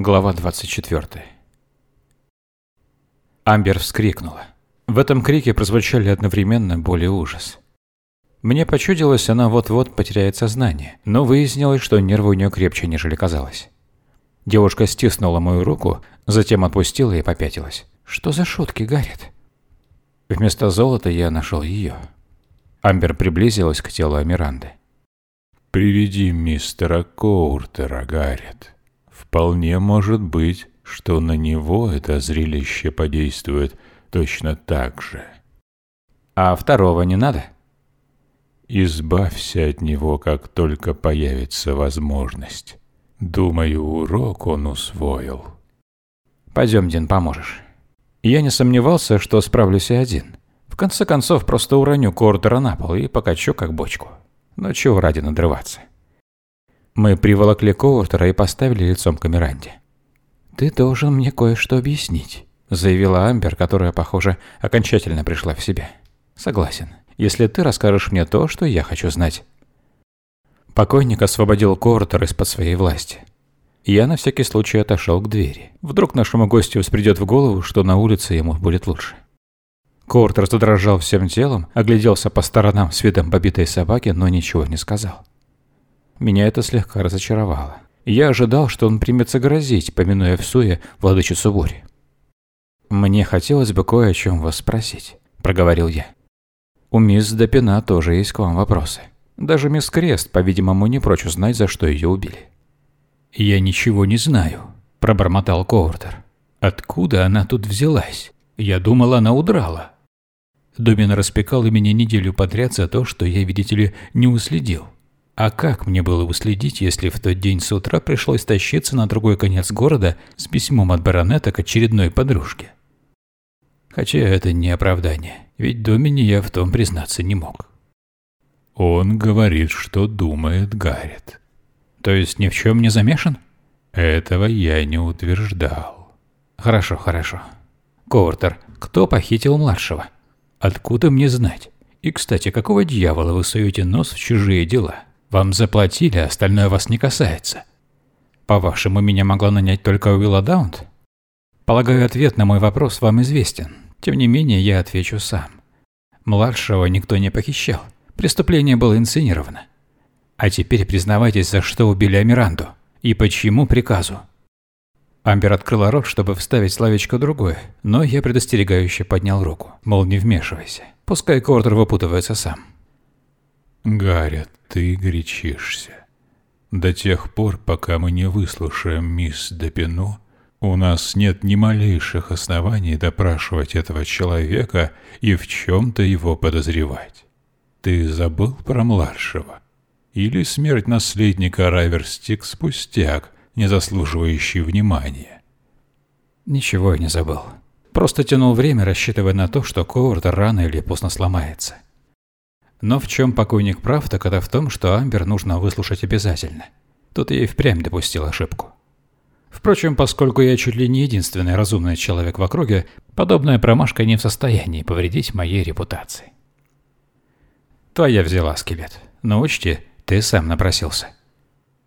Глава 24. Амбер вскрикнула. В этом крике прозвучали одновременно боль и ужас. Мне почудилось, она вот-вот потеряет сознание, но выяснилось, что нервы у нее крепче, нежели казалось. Девушка стиснула мою руку, затем отпустила и попятилась. «Что за шутки, Гаррет?» Вместо золота я нашел ее. Амбер приблизилась к телу Амиранды. «Приведи мистера Коуртера, Гаррет. Вполне может быть, что на него это зрелище подействует точно так же». «А второго не надо?» «Избавься от него, как только появится возможность. Думаю, урок он усвоил». «Пойдем, Дин, поможешь». Я не сомневался, что справлюсь и один. В конце концов, просто уроню Кортера на пол и покачу как бочку. Но чего ради надрываться? Мы приволокли Коуртера и поставили лицом к Амиранде. «Ты должен мне кое-что объяснить», – заявила Амбер, которая, похоже, окончательно пришла в себя. «Согласен, если ты расскажешь мне то, что я хочу знать». Покойник освободил Коуртер из-под своей власти. Я на всякий случай отошел к двери. Вдруг нашему гостю взбредет в голову, что на улице ему будет лучше. Кортер задрожал всем телом, огляделся по сторонам с видом побитой собаки, но ничего не сказал. Меня это слегка разочаровало. Я ожидал, что он примется грозить, помянуя в суе владычицу бури. «Мне хотелось бы кое о чем вас спросить», – проговорил я. «У мисс Допина тоже есть к вам вопросы. Даже мисс Крест, по-видимому, не прочь узнать, за что ее убили». «Я ничего не знаю», – пробормотал Коуртер. «Откуда она тут взялась? Я думал, она удрала». Домин распекал меня неделю подряд за то, что я, видите ли, не уследил. А как мне было уследить, если в тот день с утра пришлось тащиться на другой конец города с письмом от баронета к очередной подружке? Хотя это не оправдание, ведь Домине я в том признаться не мог. Он говорит, что думает Гаррет. То есть ни в чем не замешан? Этого я не утверждал. Хорошо, хорошо. Ковартер, кто похитил младшего? Откуда мне знать? И, кстати, какого дьявола вы суете нос в чужие дела? Вам заплатили, остальное вас не касается. По-вашему, меня могла нанять только Уилла Даунт? Полагаю, ответ на мой вопрос вам известен. Тем не менее, я отвечу сам. Младшего никто не похищал. Преступление было инсценировано. А теперь признавайтесь, за что убили Амиранду и почему приказу. Амбер открыла рот, чтобы вставить словечко другое, но я предостерегающе поднял руку, мол, не вмешивайся. Пускай Кортер выпутывается сам. «Гаррет, ты горячишься. До тех пор, пока мы не выслушаем мисс Депино, у нас нет ни малейших оснований допрашивать этого человека и в чем-то его подозревать. Ты забыл про младшего?» Или смерть наследника Райверстикс пустяк, не заслуживающий внимания? Ничего я не забыл. Просто тянул время, рассчитывая на то, что Ковард рано или поздно сломается. Но в чем покойник прав, так это в том, что Амбер нужно выслушать обязательно. Тут я и впрямь допустил ошибку. Впрочем, поскольку я чуть ли не единственный разумный человек в округе, подобная промашка не в состоянии повредить моей репутации. Твоя взяла, скелет. Но учти, ты сам напросился.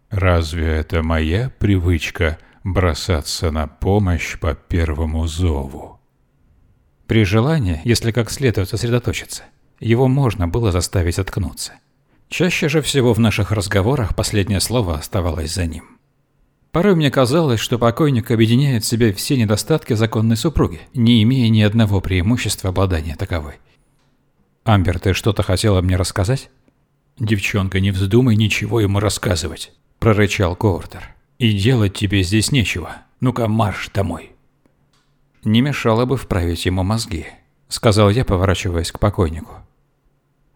Разве это моя привычка бросаться на помощь по первому зову? При желании, если как следует сосредоточиться, его можно было заставить заткнуться. Чаще же всего в наших разговорах последнее слово оставалось за ним. Порой мне казалось, что покойник объединяет в себе все недостатки законной супруги, не имея ни одного преимущества обладания таковой. «Амбер, ты что-то хотела мне рассказать?» «Девчонка, не вздумай ничего ему рассказывать», – прорычал Коуртер. «И делать тебе здесь нечего. Ну-ка, марш домой». «Не мешало бы вправить ему мозги», – сказал я, поворачиваясь к покойнику.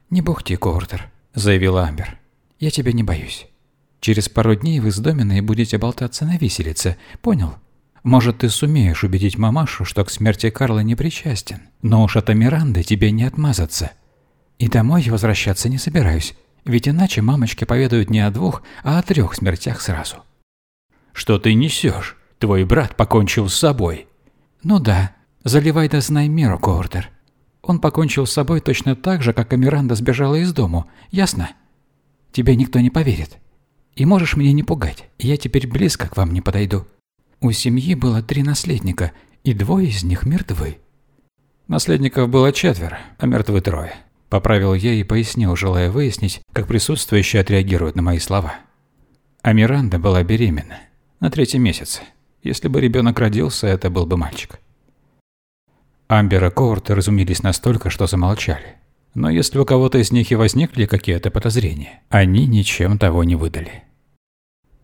«Не бухти, Коуртер», – заявила Амбер. «Я тебя не боюсь. Через пару дней вы с Доминой будете болтаться на виселице, понял? Может, ты сумеешь убедить мамашу, что к смерти Карла не причастен, но уж от Амиранды тебе не отмазаться. И домой возвращаться не собираюсь. Ведь иначе мамочки поведают не о двух, а о трех смертях сразу. Что ты несешь? Твой брат покончил с собой. Ну да, заливай да знай меру, Коуртер. Он покончил с собой точно так же, как Амиранда сбежала из дому, ясно? Тебе никто не поверит. И можешь меня не пугать, я теперь близко к вам не подойду. У семьи было три наследника, и двое из них мертвы. Наследников было четверо, а мертвы трое. Поправил я и пояснил, желая выяснить, как присутствующие отреагируют на мои слова. А была беременна. На третьем месяце. Если бы ребенок родился, это был бы мальчик. Амбер и Коурт разумелись настолько, что замолчали. Но если у кого-то из них и возникли какие-то подозрения, они ничем того не выдали.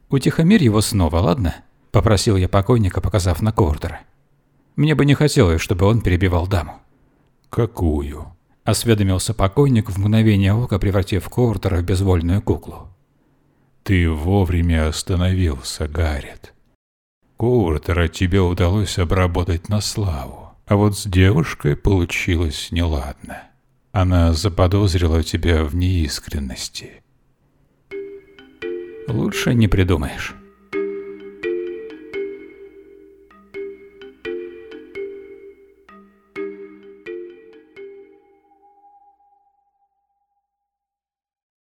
«Утихомирь его снова, ладно?» – попросил я покойника, показав на Коуртера. Мне бы не хотелось, чтобы он перебивал даму. «Какую?» – осведомился покойник в мгновение ока, превратив Коуртера в безвольную куклу. «Ты вовремя остановился, Гаррет. Коуртера тебе удалось обработать на славу, а вот с девушкой получилось неладно. Она заподозрила тебя в неискренности». «Лучше не придумаешь».